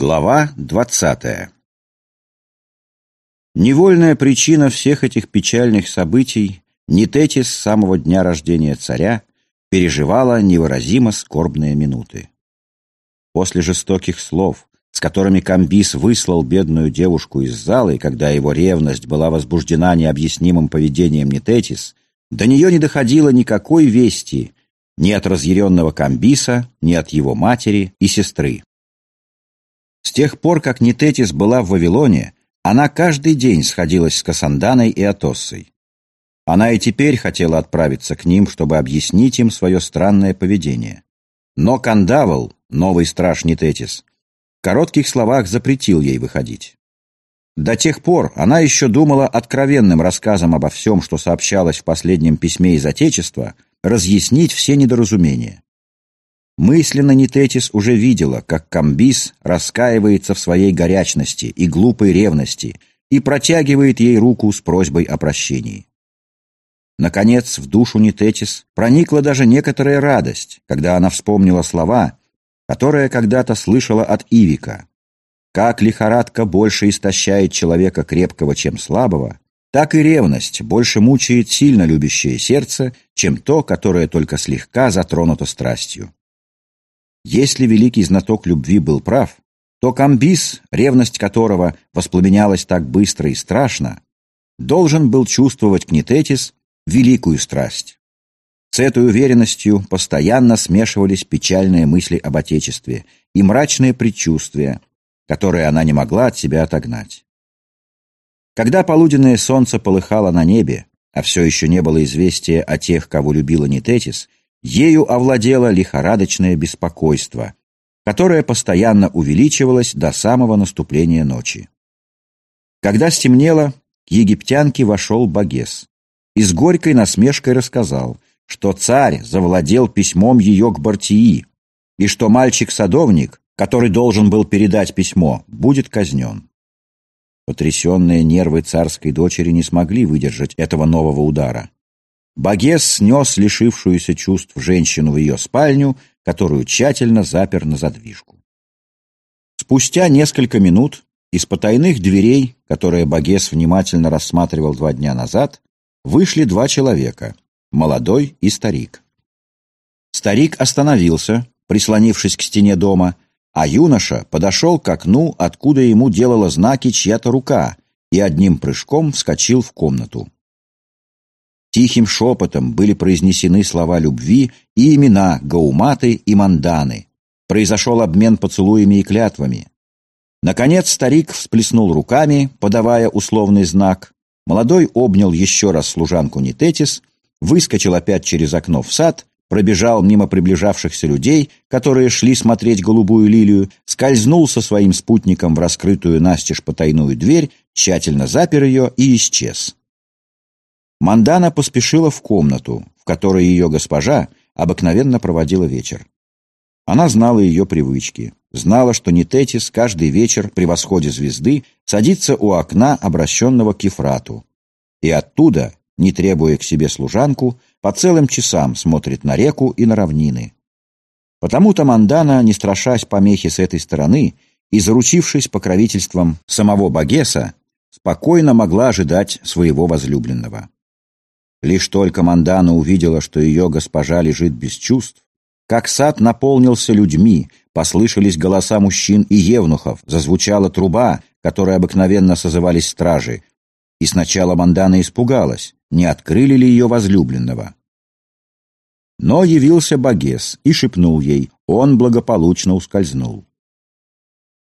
Глава двадцатая Невольная причина всех этих печальных событий Нитетис с самого дня рождения царя переживала невыразимо скорбные минуты. После жестоких слов, с которыми Камбис выслал бедную девушку из зала, и когда его ревность была возбуждена необъяснимым поведением Нитетис, до нее не доходило никакой вести ни от разъяренного Камбиса, ни от его матери и сестры. С тех пор, как Нитетис была в Вавилоне, она каждый день сходилась с Касанданой и Атоссой. Она и теперь хотела отправиться к ним, чтобы объяснить им свое странное поведение. Но Кандавл, новый страж Нитетис, в коротких словах запретил ей выходить. До тех пор она еще думала откровенным рассказом обо всем, что сообщалось в последнем письме из Отечества, разъяснить все недоразумения. Мысленно Нитетис уже видела, как Камбис раскаивается в своей горячности и глупой ревности и протягивает ей руку с просьбой о прощении. Наконец, в душу Нитетис проникла даже некоторая радость, когда она вспомнила слова, которые когда-то слышала от Ивика. Как лихорадка больше истощает человека крепкого, чем слабого, так и ревность больше мучает сильно любящее сердце, чем то, которое только слегка затронуто страстью. Если великий знаток любви был прав, то Камбис, ревность которого воспламенялась так быстро и страшно, должен был чувствовать к Нитетис великую страсть. С этой уверенностью постоянно смешивались печальные мысли об Отечестве и мрачные предчувствия, которые она не могла от себя отогнать. Когда полуденное солнце полыхало на небе, а все еще не было известия о тех, кого любила Нитетис, Ею овладело лихорадочное беспокойство, которое постоянно увеличивалось до самого наступления ночи. Когда стемнело, к египтянке вошел Багес и с горькой насмешкой рассказал, что царь завладел письмом ее к Бартии, и что мальчик-садовник, который должен был передать письмо, будет казнен. Потрясенные нервы царской дочери не смогли выдержать этого нового удара. Багес снес лишившуюся чувств женщину в ее спальню, которую тщательно запер на задвижку. Спустя несколько минут из потайных дверей, которые Багес внимательно рассматривал два дня назад, вышли два человека, молодой и старик. Старик остановился, прислонившись к стене дома, а юноша подошел к окну, откуда ему делала знаки чья-то рука, и одним прыжком вскочил в комнату. Тихим шепотом были произнесены слова любви и имена Гауматы и Манданы. Произошел обмен поцелуями и клятвами. Наконец старик всплеснул руками, подавая условный знак. Молодой обнял еще раз служанку Нитетис, выскочил опять через окно в сад, пробежал мимо приближавшихся людей, которые шли смотреть голубую лилию, скользнул со своим спутником в раскрытую настежь потайную дверь, тщательно запер ее и исчез. Мандана поспешила в комнату, в которой ее госпожа обыкновенно проводила вечер. Она знала ее привычки, знала, что Нитетис каждый вечер при восходе звезды садится у окна, обращенного к Ефрату, и оттуда, не требуя к себе служанку, по целым часам смотрит на реку и на равнины. Потому-то Мандана, не страшась помехи с этой стороны и заручившись покровительством самого Багеса, спокойно могла ожидать своего возлюбленного. Лишь только Мандана увидела, что ее госпожа лежит без чувств, как сад наполнился людьми, послышались голоса мужчин и евнухов, зазвучала труба, которой обыкновенно созывались стражи, и сначала Мандана испугалась, не открыли ли ее возлюбленного. Но явился Багес и шепнул ей, он благополучно ускользнул.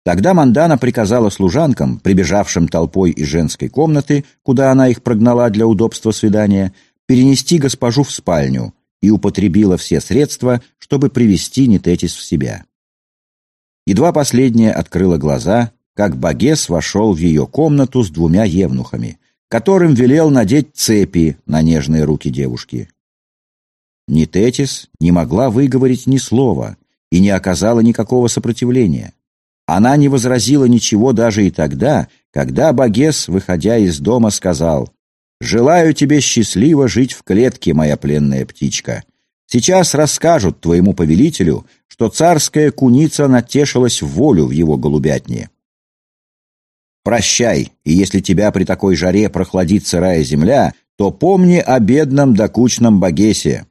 Тогда Мандана приказала служанкам, прибежавшим толпой из женской комнаты, куда она их прогнала для удобства свидания, перенести госпожу в спальню и употребила все средства, чтобы привести Нитетис в себя. Едва последняя открыла глаза, как Багес вошел в ее комнату с двумя евнухами, которым велел надеть цепи на нежные руки девушки. Нитетис не могла выговорить ни слова и не оказала никакого сопротивления. Она не возразила ничего даже и тогда, когда Багес, выходя из дома, сказал Желаю тебе счастливо жить в клетке, моя пленная птичка. Сейчас расскажут твоему повелителю, что царская куница натешилась в волю в его голубятне. Прощай, и если тебя при такой жаре прохладит сырая земля, то помни о бедном докучном Багесе.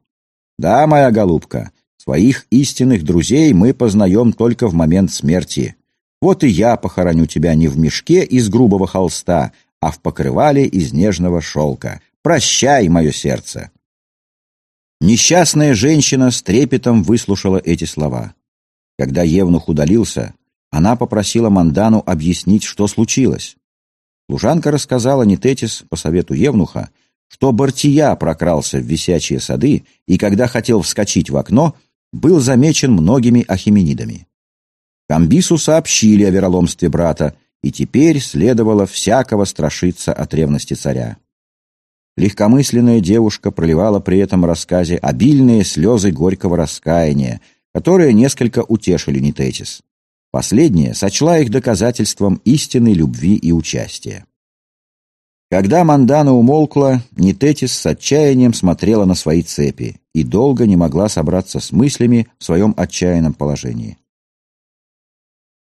Да, моя голубка, своих истинных друзей мы познаем только в момент смерти. Вот и я похороню тебя не в мешке из грубого холста, а в покрывале из нежного шелка. Прощай, мое сердце!» Несчастная женщина с трепетом выслушала эти слова. Когда Евнух удалился, она попросила Мандану объяснить, что случилось. Служанка рассказала Нететис по совету Евнуха, что Бартия прокрался в висячие сады и, когда хотел вскочить в окно, был замечен многими ахименидами. Камбису сообщили о вероломстве брата, и теперь следовало всякого страшиться от ревности царя. Легкомысленная девушка проливала при этом рассказе обильные слезы горького раскаяния, которые несколько утешили Нитетис. Последняя сочла их доказательством истинной любви и участия. Когда Мандана умолкла, Нитетис с отчаянием смотрела на свои цепи и долго не могла собраться с мыслями в своем отчаянном положении.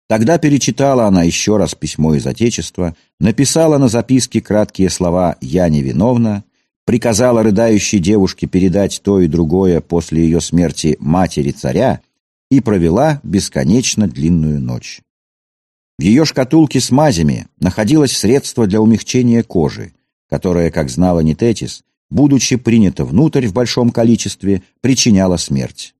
Тогда перечитала она еще раз письмо из Отечества, написала на записке краткие слова «Я невиновна», приказала рыдающей девушке передать то и другое после ее смерти матери царя и провела бесконечно длинную ночь. В ее шкатулке с мазями находилось средство для умягчения кожи, которое, как знала Нитетис, будучи принято внутрь в большом количестве, причиняло смерть.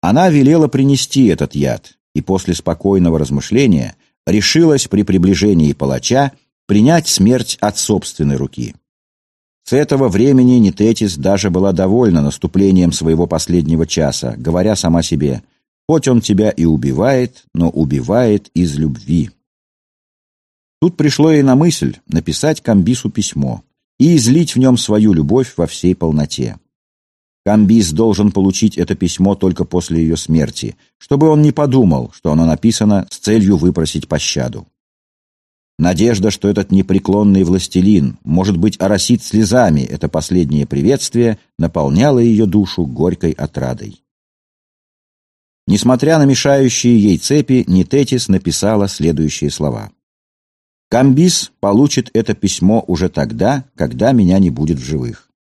Она велела принести этот яд, и после спокойного размышления решилась при приближении палача принять смерть от собственной руки. С этого времени Нитетис даже была довольна наступлением своего последнего часа, говоря сама себе «Хоть он тебя и убивает, но убивает из любви». Тут пришло ей на мысль написать Камбису письмо и излить в нем свою любовь во всей полноте. Камбис должен получить это письмо только после ее смерти, чтобы он не подумал, что оно написано с целью выпросить пощаду. Надежда, что этот непреклонный властелин, может быть, оросит слезами это последнее приветствие, наполняла ее душу горькой отрадой. Несмотря на мешающие ей цепи, Нитетис написала следующие слова. «Камбис получит это письмо уже тогда, когда меня не будет в живых.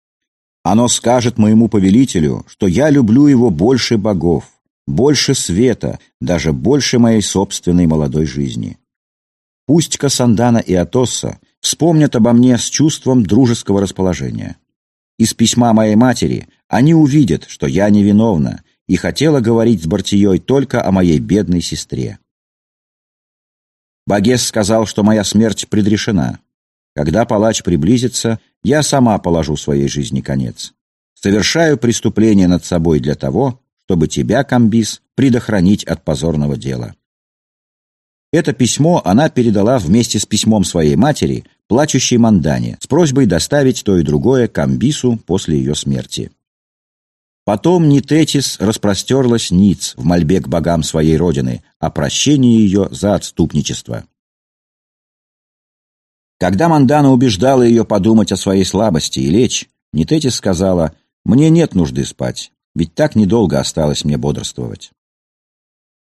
Оно скажет моему повелителю, что я люблю его больше богов, больше света, даже больше моей собственной молодой жизни. Пусть Касандана и Атосса вспомнят обо мне с чувством дружеского расположения. Из письма моей матери они увидят, что я невиновна и хотела говорить с Бартией только о моей бедной сестре. Багес сказал, что моя смерть предрешена. Когда палач приблизится, я сама положу своей жизни конец. Совершаю преступление над собой для того, чтобы тебя, Камбис, предохранить от позорного дела. Это письмо она передала вместе с письмом своей матери, плачущей Мандане, с просьбой доставить то и другое Камбису после ее смерти. Потом Нитетис распростерлась ниц в мольбе к богам своей родины о прощении ее за отступничество. Когда Мандана убеждала ее подумать о своей слабости и лечь, Нитетис сказала, «Мне нет нужды спать, ведь так недолго осталось мне бодрствовать».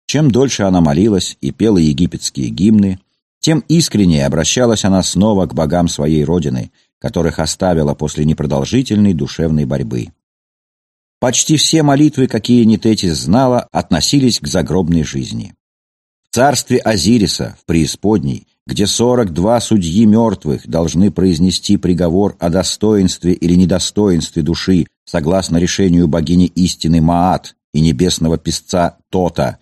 Чем дольше она молилась и пела египетские гимны, тем искреннее обращалась она снова к богам своей родины, которых оставила после непродолжительной душевной борьбы. Почти все молитвы, какие Нитетис знала, относились к загробной жизни. В царстве Азириса, в преисподней, где 42 судьи мертвых должны произнести приговор о достоинстве или недостоинстве души согласно решению богини истины Маат и небесного песца Тота,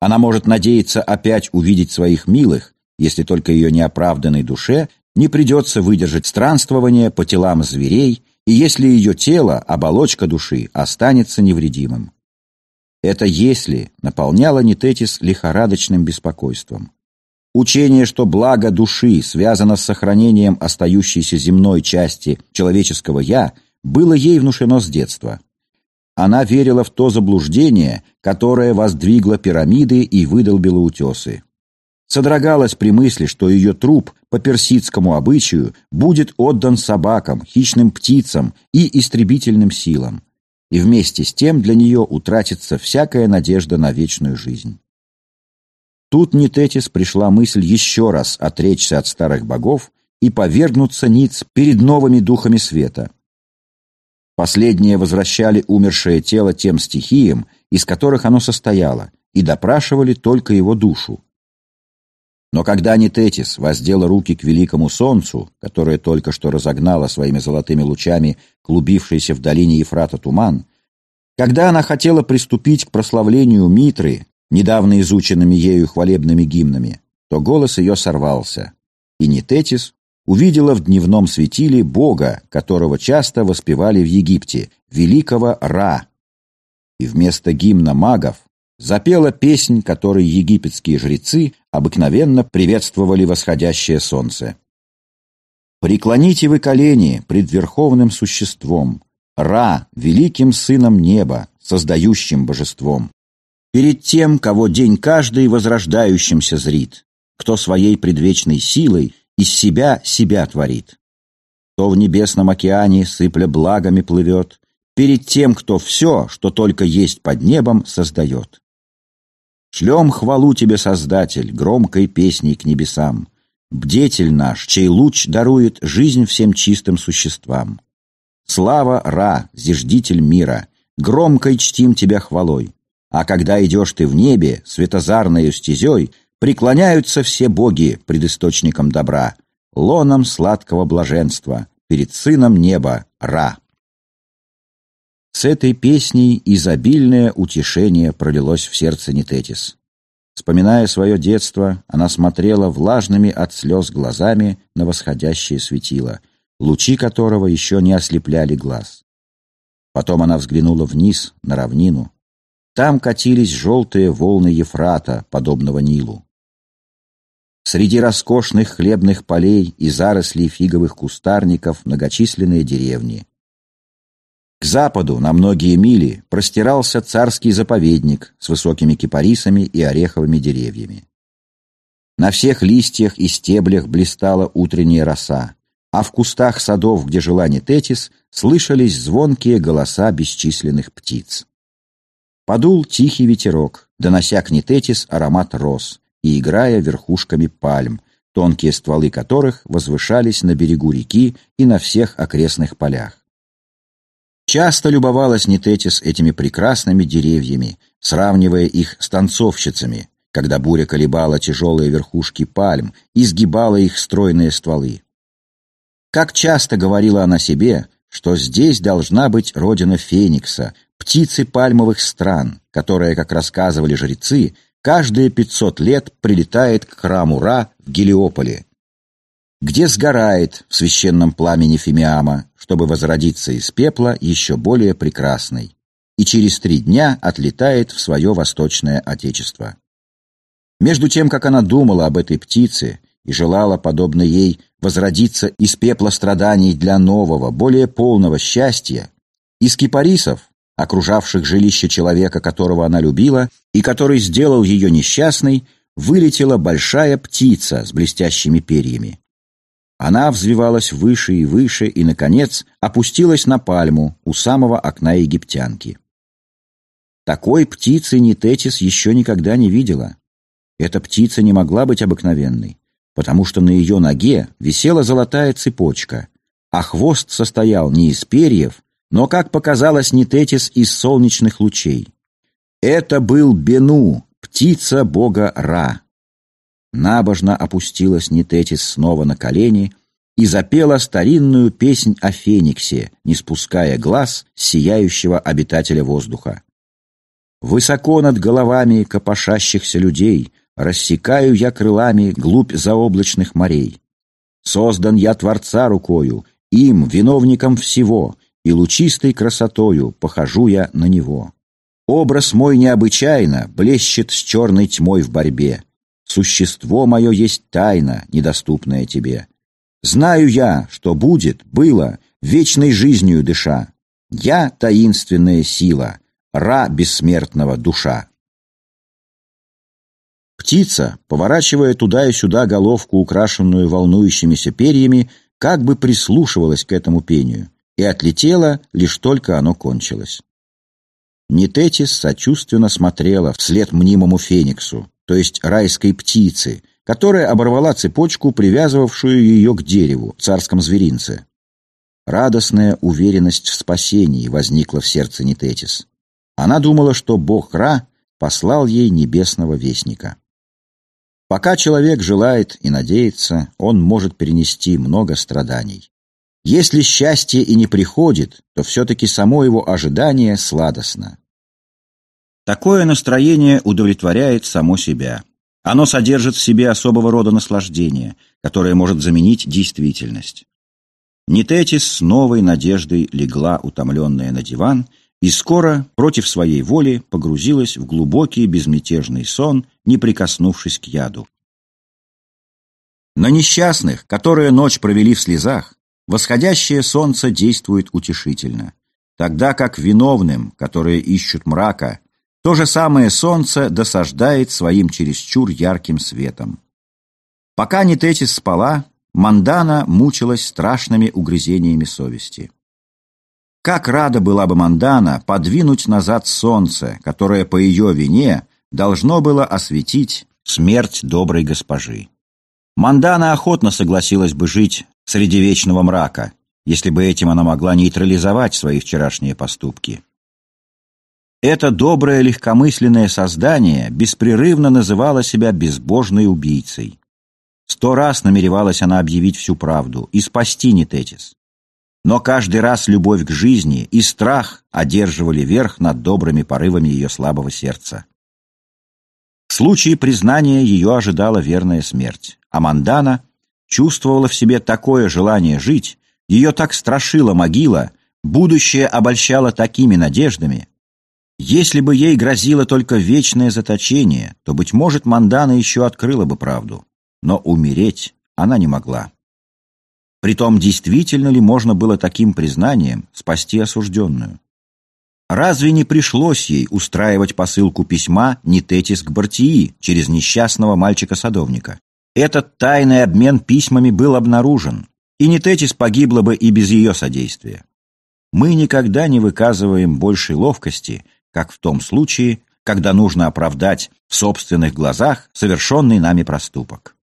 она может надеяться опять увидеть своих милых, если только ее неоправданной душе не придется выдержать странствование по телам зверей и если ее тело, оболочка души, останется невредимым. Это «если» наполняло Нитетис лихорадочным беспокойством. Учение, что благо души связано с сохранением остающейся земной части человеческого «я», было ей внушено с детства. Она верила в то заблуждение, которое воздвигло пирамиды и выдолбило утесы. Содрогалась при мысли, что ее труп по персидскому обычаю будет отдан собакам, хищным птицам и истребительным силам. и вместе с тем для нее утратится всякая надежда на вечную жизнь. Тут Нитетис пришла мысль еще раз отречься от старых богов и повергнуться ниц перед новыми духами света. Последние возвращали умершее тело тем стихиям, из которых оно состояло, и допрашивали только его душу. Но когда Нитетис воздела руки к великому солнцу, которое только что разогнало своими золотыми лучами клубившийся в долине Ефрата туман, когда она хотела приступить к прославлению Митры, недавно изученными ею хвалебными гимнами, то голос ее сорвался, и Нитетис увидела в дневном светиле Бога, которого часто воспевали в Египте, великого Ра. И вместо гимна магов запела песнь, которой египетские жрецы обыкновенно приветствовали восходящее солнце. «Преклоните вы колени пред верховным существом, Ра, великим сыном неба, создающим божеством, перед тем, кого день каждый возрождающимся зрит, кто своей предвечной силой из себя себя творит, кто в небесном океане, сыпля благами, плывет, перед тем, кто все, что только есть под небом, создает. Шлем хвалу тебе, Создатель, громкой песней к небесам, бдетель наш, чей луч дарует жизнь всем чистым существам. Слава Ра, зиждитель мира, громкой чтим тебя хвалой. А когда идешь ты в небе, светозарною стезей, преклоняются все боги пред источником добра, лоном сладкого блаженства, перед сыном неба Ра. С этой песней изобильное утешение пролилось в сердце Нитетис. Вспоминая свое детство, она смотрела влажными от слез глазами на восходящее светило, лучи которого еще не ослепляли глаз. Потом она взглянула вниз, на равнину. Там катились желтые волны Ефрата, подобного Нилу. Среди роскошных хлебных полей и зарослей фиговых кустарников многочисленные деревни. К западу на многие мили простирался царский заповедник с высокими кипарисами и ореховыми деревьями. На всех листьях и стеблях блистала утренняя роса, а в кустах садов, где жила Нететис, слышались звонкие голоса бесчисленных птиц. Подул тихий ветерок, донося к Нететис аромат роз и играя верхушками пальм, тонкие стволы которых возвышались на берегу реки и на всех окрестных полях. Часто любовалась Нететис этими прекрасными деревьями, сравнивая их с танцовщицами, когда буря колебала тяжелые верхушки пальм и сгибала их стройные стволы. Как часто говорила она себе, что здесь должна быть родина Феникса, птицы пальмовых стран, которая, как рассказывали жрецы, каждые пятьсот лет прилетает к храму Ра в Гелиополе, где сгорает в священном пламени Фимиама, чтобы возродиться из пепла еще более прекрасной, и через три дня отлетает в свое восточное отечество. Между тем, как она думала об этой птице и желала, подобно ей, возродиться из пепла страданий для нового, более полного счастья, из кипарисов, окружавших жилище человека, которого она любила, и который сделал ее несчастной, вылетела большая птица с блестящими перьями. Она взвивалась выше и выше и, наконец, опустилась на пальму у самого окна египтянки. Такой птицы Нитетис еще никогда не видела. Эта птица не могла быть обыкновенной, потому что на ее ноге висела золотая цепочка, а хвост состоял не из перьев, но, как показалось Нитетис, из солнечных лучей. Это был Бену, птица бога Ра. Набожно опустилась Нитетис снова на колени и запела старинную песнь о Фениксе, не спуская глаз сияющего обитателя воздуха. Высоко над головами копошащихся людей рассекаю я крылами глубь заоблачных морей. Создан я Творца рукою, им, виновником всего, и лучистой красотою похожу я на него. Образ мой необычайно блещет с черной тьмой в борьбе. Существо мое есть тайна, недоступная тебе. Знаю я, что будет, было, вечной жизнью дыша. Я — таинственная сила, Ра бессмертного душа. Птица, поворачивая туда и сюда головку, украшенную волнующимися перьями, как бы прислушивалась к этому пению и отлетела, лишь только оно кончилось. Нететис сочувственно смотрела вслед мнимому фениксу, то есть райской птице, которая оборвала цепочку, привязывавшую ее к дереву, царском зверинце. Радостная уверенность в спасении возникла в сердце Нететис. Она думала, что бог Ра послал ей небесного вестника. Пока человек желает и надеется, он может перенести много страданий. Если счастье и не приходит, то все-таки само его ожидание сладостно. Такое настроение удовлетворяет само себя. Оно содержит в себе особого рода наслаждение, которое может заменить действительность. Нететис с новой надеждой легла, утомленная на диван, и скоро, против своей воли, погрузилась в глубокий безмятежный сон, не прикоснувшись к яду. На несчастных, которые ночь провели в слезах, восходящее солнце действует утешительно, тогда как виновным, которые ищут мрака, то же самое солнце досаждает своим чересчур ярким светом. Пока Нететис спала, Мандана мучилась страшными угрызениями совести. Как рада была бы Мандана подвинуть назад солнце, которое по ее вине должно было осветить смерть доброй госпожи. Мандана охотно согласилась бы жить среди вечного мрака, если бы этим она могла нейтрализовать свои вчерашние поступки. Это доброе легкомысленное создание беспрерывно называло себя безбожной убийцей. Сто раз намеревалась она объявить всю правду и спасти Нететис. Но каждый раз любовь к жизни и страх одерживали верх над добрыми порывами ее слабого сердца. В случае признания ее ожидала верная смерть, а Мандана чувствовала в себе такое желание жить, ее так страшила могила, будущее обольщало такими надеждами, если бы ей грозило только вечное заточение, то, быть может, Мандана еще открыла бы правду. Но умереть она не могла. Притом, действительно ли можно было таким признанием спасти осужденную? Разве не пришлось ей устраивать посылку письма Нитетис к Бартии через несчастного мальчика-садовника? Этот тайный обмен письмами был обнаружен, и Нитетис погибла бы и без ее содействия. Мы никогда не выказываем большей ловкости, как в том случае, когда нужно оправдать в собственных глазах совершенный нами проступок.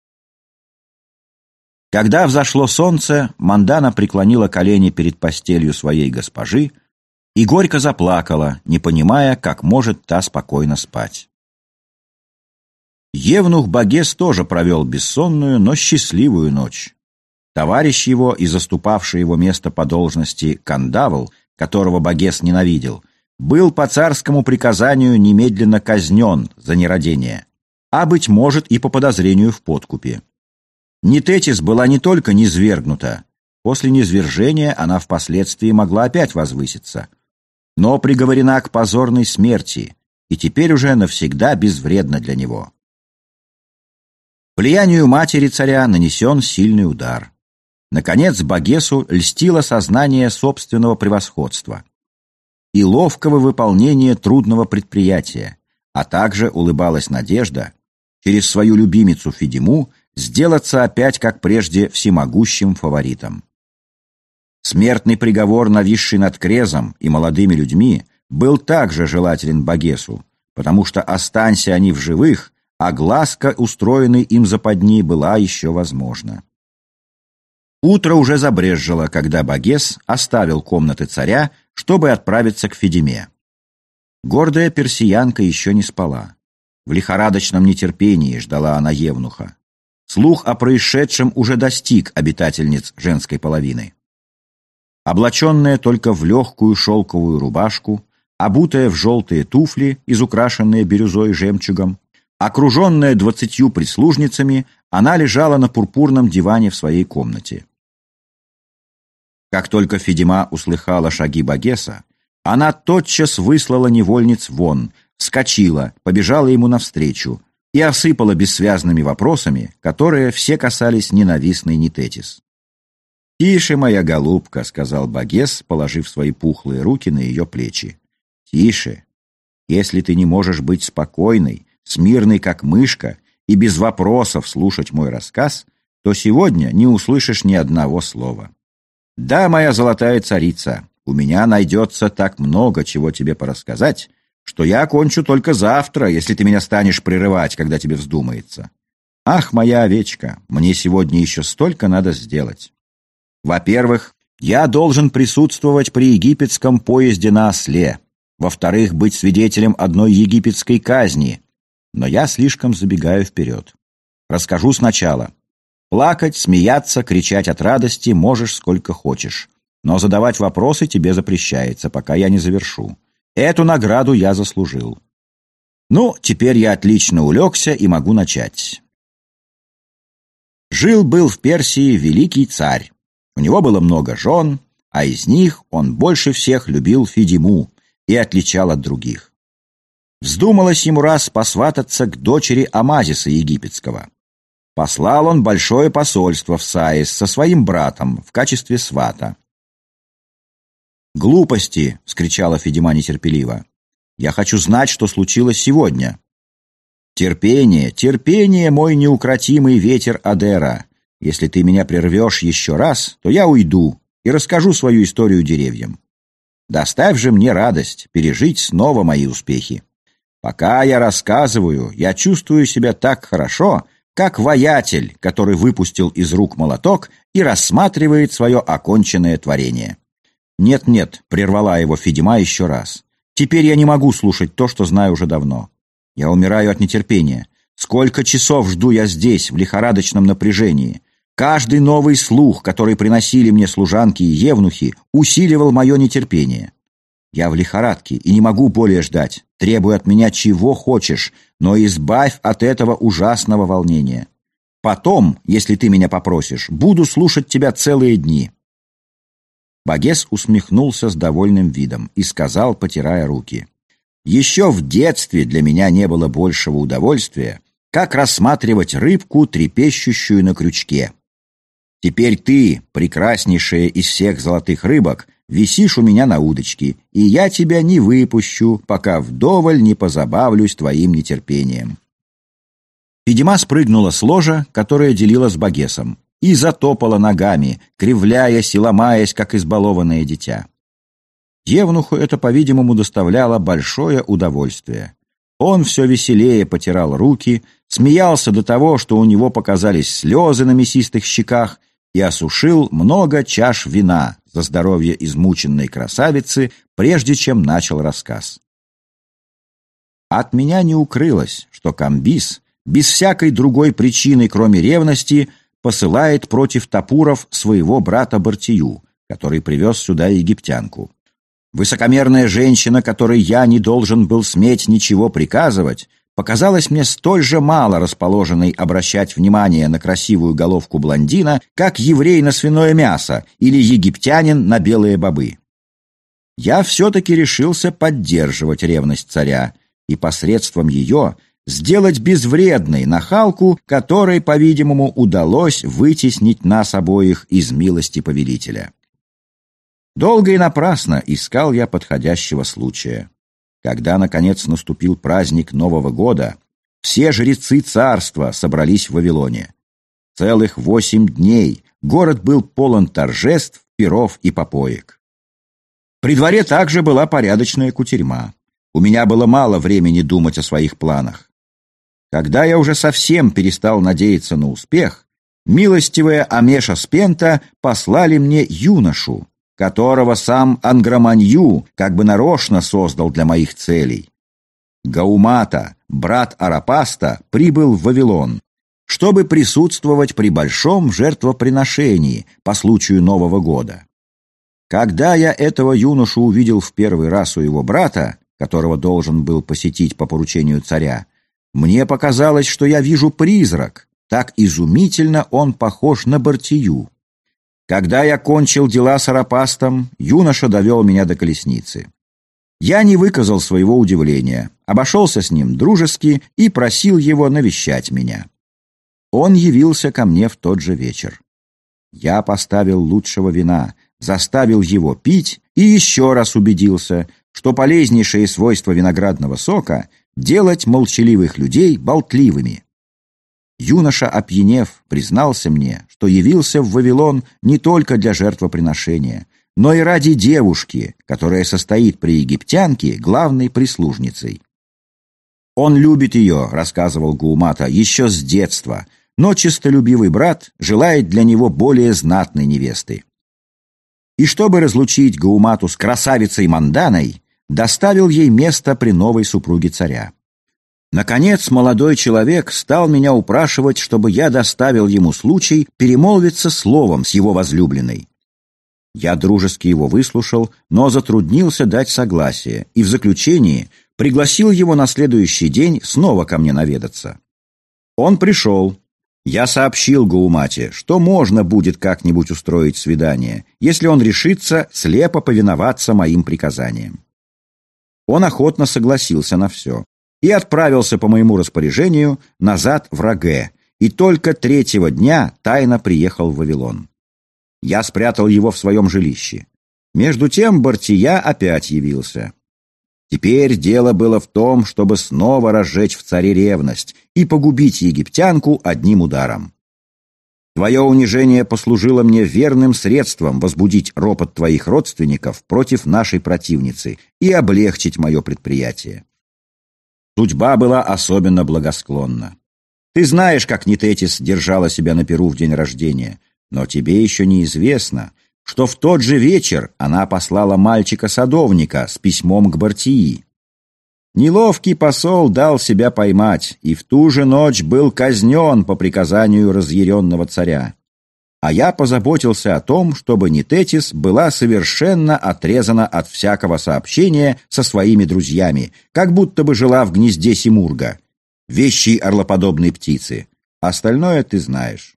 Когда взошло солнце, Мандана преклонила колени перед постелью своей госпожи и горько заплакала, не понимая, как может та спокойно спать. Евнух Багес тоже провел бессонную, но счастливую ночь. Товарищ его и заступавший его место по должности Кандавл, которого Багес ненавидел, был по царскому приказанию немедленно казнен за нерадение, а, быть может, и по подозрению в подкупе. Нитетис была не только низвергнута, после низвержения она впоследствии могла опять возвыситься, но приговорена к позорной смерти и теперь уже навсегда безвредна для него. Влиянию матери царя нанесен сильный удар. Наконец, Багесу льстило сознание собственного превосходства – и ловкого выполнения трудного предприятия, а также улыбалась надежда через свою любимицу Федиму сделаться опять, как прежде, всемогущим фаворитом. Смертный приговор, нависший над Крезом и молодыми людьми, был также желателен Багесу, потому что останься они в живых, а глазка, устроенной им западни, была еще возможна. Утро уже забрезжило, когда Багес оставил комнаты царя, чтобы отправиться к Федиме. Гордая персиянка еще не спала. В лихорадочном нетерпении ждала она Евнуха. Слух о происшедшем уже достиг обитательниц женской половины. Облаченная только в легкую шелковую рубашку, обутая в желтые туфли, изукрашенные бирюзой и жемчугом, окруженная двадцатью прислужницами, она лежала на пурпурном диване в своей комнате. Как только Федима услыхала шаги Багеса, она тотчас выслала невольниц вон, вскочила, побежала ему навстречу и осыпала бессвязными вопросами, которые все касались ненавистной Нитетис. «Тише, моя голубка», — сказал Багес, положив свои пухлые руки на ее плечи. «Тише. Если ты не можешь быть спокойной, смирной, как мышка, и без вопросов слушать мой рассказ, то сегодня не услышишь ни одного слова. «Да, моя золотая царица, у меня найдется так много чего тебе порассказать, что я кончу только завтра, если ты меня станешь прерывать, когда тебе вздумается. Ах, моя овечка, мне сегодня еще столько надо сделать. Во-первых, я должен присутствовать при египетском поезде на осле. Во-вторых, быть свидетелем одной египетской казни. Но я слишком забегаю вперед. Расскажу сначала. Плакать, смеяться, кричать от радости можешь сколько хочешь. Но задавать вопросы тебе запрещается, пока я не завершу. Эту награду я заслужил. Ну, теперь я отлично улегся и могу начать. Жил-был в Персии великий царь. У него было много жен, а из них он больше всех любил Фидиму и отличал от других. Вздумалось ему раз посвататься к дочери Амазиса египетского. Послал он большое посольство в Саис со своим братом в качестве свата. «Глупости!» — вскричала Федима нетерпеливо. «Я хочу знать, что случилось сегодня». «Терпение, терпение, мой неукротимый ветер Адера. Если ты меня прервешь еще раз, то я уйду и расскажу свою историю деревьям. Доставь же мне радость пережить снова мои успехи. Пока я рассказываю, я чувствую себя так хорошо, как воятель, который выпустил из рук молоток и рассматривает свое оконченное творение. «Нет-нет», — прервала его Федима еще раз. «Теперь я не могу слушать то, что знаю уже давно. Я умираю от нетерпения. Сколько часов жду я здесь, в лихорадочном напряжении. Каждый новый слух, который приносили мне служанки и евнухи, усиливал мое нетерпение. Я в лихорадке и не могу более ждать. Требуй от меня чего хочешь, но избавь от этого ужасного волнения. Потом, если ты меня попросишь, буду слушать тебя целые дни». Багес усмехнулся с довольным видом и сказал, потирая руки. «Еще в детстве для меня не было большего удовольствия, как рассматривать рыбку, трепещущую на крючке. Теперь ты, прекраснейшая из всех золотых рыбок, висишь у меня на удочке, и я тебя не выпущу, пока вдоволь не позабавлюсь твоим нетерпением». Федима спрыгнула с ложа, которое делила с Багесом, и затопала ногами, кривляясь и ломаясь, как избалованное дитя. Евнуху это, по-видимому, доставляло большое удовольствие. Он все веселее потирал руки, смеялся до того, что у него показались слезы на мясистых щеках, и осушил много чаш вина за здоровье измученной красавицы, прежде чем начал рассказ. От меня не укрылось, что Камбис, без всякой другой причины, кроме ревности, посылает против Тапуров своего брата Бартию, который привез сюда египтянку. Высокомерная женщина, которой я не должен был сметь ничего приказывать, показалась мне столь же мало расположенной обращать внимание на красивую головку блондина, как еврей на свиное мясо или египтянин на белые бобы. Я все-таки решился поддерживать ревность царя и посредством ее сделать безвредной нахалку, которой, по-видимому, удалось вытеснить нас обоих из милости повелителя. Долго и напрасно искал я подходящего случая. Когда, наконец, наступил праздник Нового года, все жрецы царства собрались в Вавилоне. Целых восемь дней город был полон торжеств, пиров и попоек. При дворе также была порядочная кутерьма. У меня было мало времени думать о своих планах. Когда я уже совсем перестал надеяться на успех, милостивая Амеша Спента послали мне юношу, которого сам Ангроманью как бы нарочно создал для моих целей. Гаумата, брат Арапаста, прибыл в Вавилон, чтобы присутствовать при большом жертвоприношении по случаю Нового года. Когда я этого юношу увидел в первый раз у его брата, которого должен был посетить по поручению царя, мне показалось, что я вижу призрак, так изумительно он похож на Бартию. Когда я кончил дела с Арапастом, юноша довел меня до колесницы. Я не выказал своего удивления, обошелся с ним дружески и просил его навещать меня. Он явился ко мне в тот же вечер. Я поставил лучшего вина, заставил его пить и еще раз убедился, что полезнейшее свойство виноградного сока — делать молчаливых людей болтливыми. Юноша, опьянев, признался мне, что явился в Вавилон не только для жертвоприношения, но и ради девушки, которая состоит при египтянке главной прислужницей. «Он любит ее», — рассказывал Гуумата, — «еще с детства, но честолюбивый брат желает для него более знатной невесты. И чтобы разлучить Гаумату с красавицей Манданой, доставил ей место при новой супруге царя. Наконец, молодой человек стал меня упрашивать, чтобы я доставил ему случай перемолвиться словом с его возлюбленной. Я дружески его выслушал, но затруднился дать согласие, и в заключении пригласил его на следующий день снова ко мне наведаться. Он пришел, я сообщил Гаумате, что можно будет как-нибудь устроить свидание, если он решится слепо повиноваться моим приказаниям. Он охотно согласился на все и отправился по моему распоряжению назад в Раге, и только третьего дня тайно приехал в Вавилон. Я спрятал его в своем жилище. Между тем Бартия опять явился. Теперь дело было в том, чтобы снова разжечь в царе ревность и погубить египтянку одним ударом. Твое унижение послужило мне верным средством возбудить ропот твоих родственников против нашей противницы и облегчить мое предприятие. Судьба была особенно благосклонна. Ты знаешь, как Нитетис держала себя на перу в день рождения, но тебе еще неизвестно — что в тот же вечер она послала мальчика-садовника с письмом к Бартии. Неловкий посол дал себя поймать, и в ту же ночь был казнен по приказанию разъяренного царя. А я позаботился о том, чтобы Нитетис была совершенно отрезана от всякого сообщения со своими друзьями, как будто бы жила в гнезде Симурга, вещей орлоподобной птицы. Остальное ты знаешь.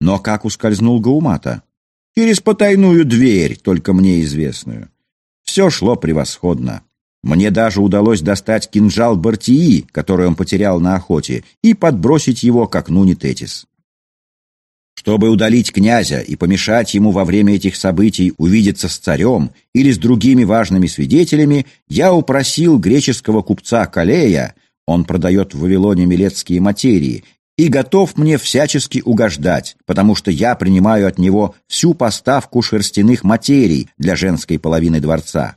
Но как ускользнул Гаумата? Через потайную дверь, только мне известную. Все шло превосходно. Мне даже удалось достать кинжал Бартии, который он потерял на охоте, и подбросить его к окну Нитетис. Чтобы удалить князя и помешать ему во время этих событий увидеться с царем или с другими важными свидетелями, я упросил греческого купца Калея, он продает в Вавилоне милетские материи, и готов мне всячески угождать, потому что я принимаю от него всю поставку шерстяных материй для женской половины дворца.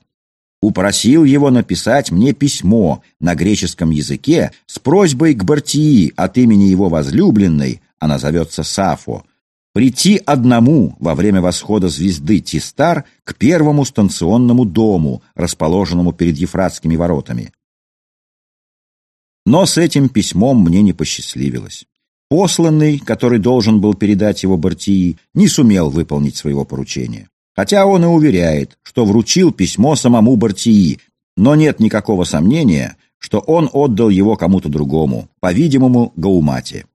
Упросил его написать мне письмо на греческом языке с просьбой к Бартии от имени его возлюбленной, она зовется Сафо, прийти одному во время восхода звезды Тистар к первому станционному дому, расположенному перед Ефратскими воротами. Но с этим письмом мне не посчастливилось. Посланный, который должен был передать его Бартии, не сумел выполнить своего поручения. Хотя он и уверяет, что вручил письмо самому Бартии, но нет никакого сомнения, что он отдал его кому-то другому, по-видимому, Гаумате.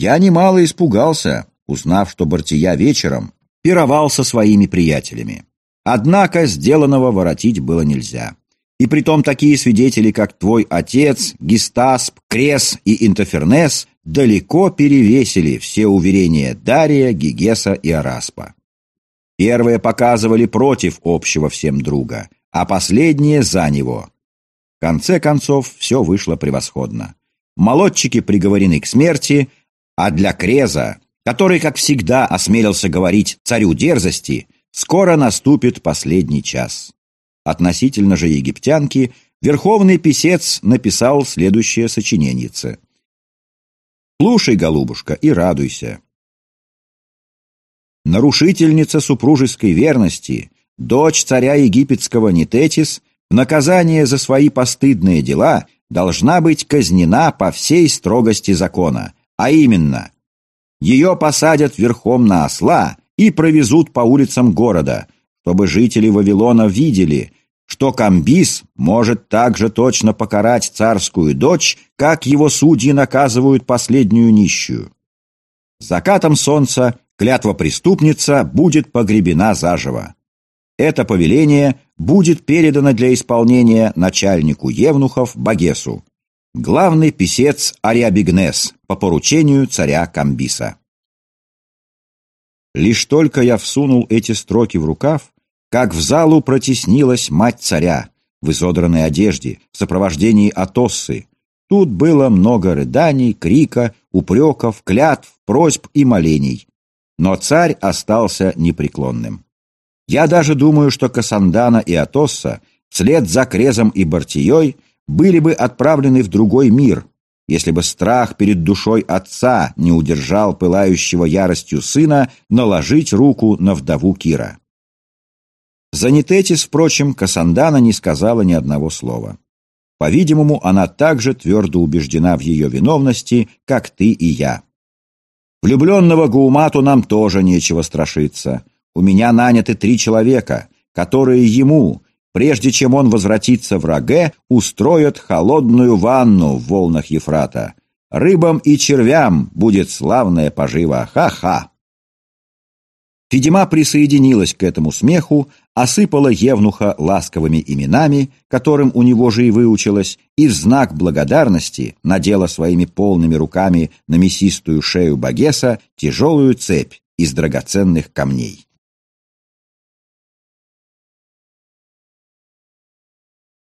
Я немало испугался, узнав, что Бартия вечером пировал со своими приятелями. Однако сделанного воротить было нельзя. И притом такие свидетели, как твой отец, Гистасп, Крес и Интерфернес, далеко перевесили все уверения Дария, Гигеса и Араспа. Первые показывали против общего всем друга, а последние за него. В конце концов, все вышло превосходно. Молодчики приговорены к смерти, а для Креза, который, как всегда, осмелился говорить царю дерзости, скоро наступит последний час. Относительно же египтянки, верховный писец написал следующее сочиненьице. Слушай, голубушка, и радуйся. Нарушительница супружеской верности, дочь царя египетского Нитетис, в наказание за свои постыдные дела должна быть казнена по всей строгости закона, а именно, ее посадят верхом на осла и провезут по улицам города, чтобы жители Вавилона видели, что Камбис может также точно покарать царскую дочь, как его судьи наказывают последнюю нищую. Закатом солнца клятва преступница будет погребена заживо. Это повеление будет передано для исполнения начальнику Евнухов Багесу, главный писец Ариабигнес по поручению царя Камбиса. Лишь только я всунул эти строки в рукав, как в залу протеснилась мать царя в изодранной одежде в сопровождении Атоссы. Тут было много рыданий, крика, упреков, клятв, просьб и молений. Но царь остался непреклонным. Я даже думаю, что Касандана и Атосса вслед за Крезом и Бартией были бы отправлены в другой мир, если бы страх перед душой отца не удержал пылающего яростью сына наложить руку на вдову Кира. За Нететис, впрочем, Касандана не сказала ни одного слова. По-видимому, она также твердо убеждена в ее виновности, как ты и я. Влюбленного Гаумату нам тоже нечего страшиться. У меня наняты три человека, которые ему, прежде чем он возвратится в Раге, устроят холодную ванну в волнах Ефрата. Рыбам и червям будет славная пожива. Ха-ха! Федима присоединилась к этому смеху, осыпала Евнуха ласковыми именами, которым у него же и выучилась, и в знак благодарности надела своими полными руками на мясистую шею Багеса тяжелую цепь из драгоценных камней.